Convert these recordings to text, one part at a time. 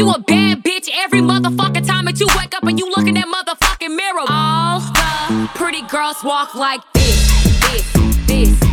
you a bad bitch every motherfucking time that you wake up and you look in that motherfucking mirror. All the pretty girls walk like this, this, this,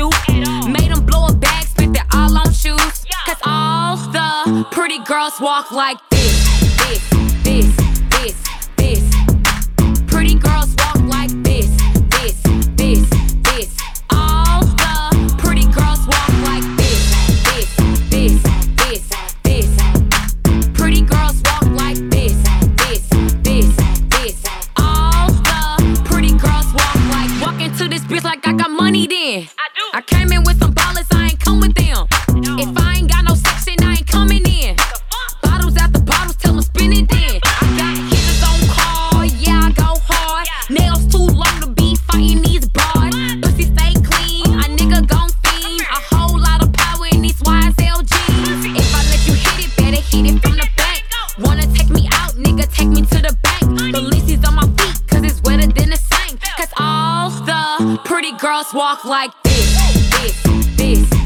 you. Made him blow a bag, spent it all on shoes. Cause all the pretty girls walk like this, this, this, this, this. Pretty girls walk like this, this, this, this. All the pretty girls walk like this, this, this, this, this. Pretty girls walk like this, this, this, this. All the pretty girls walk like walk into this bitch like I got I do. I came in with girls walk like this, this, this.